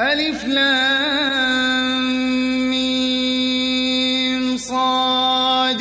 ألف لام صاد.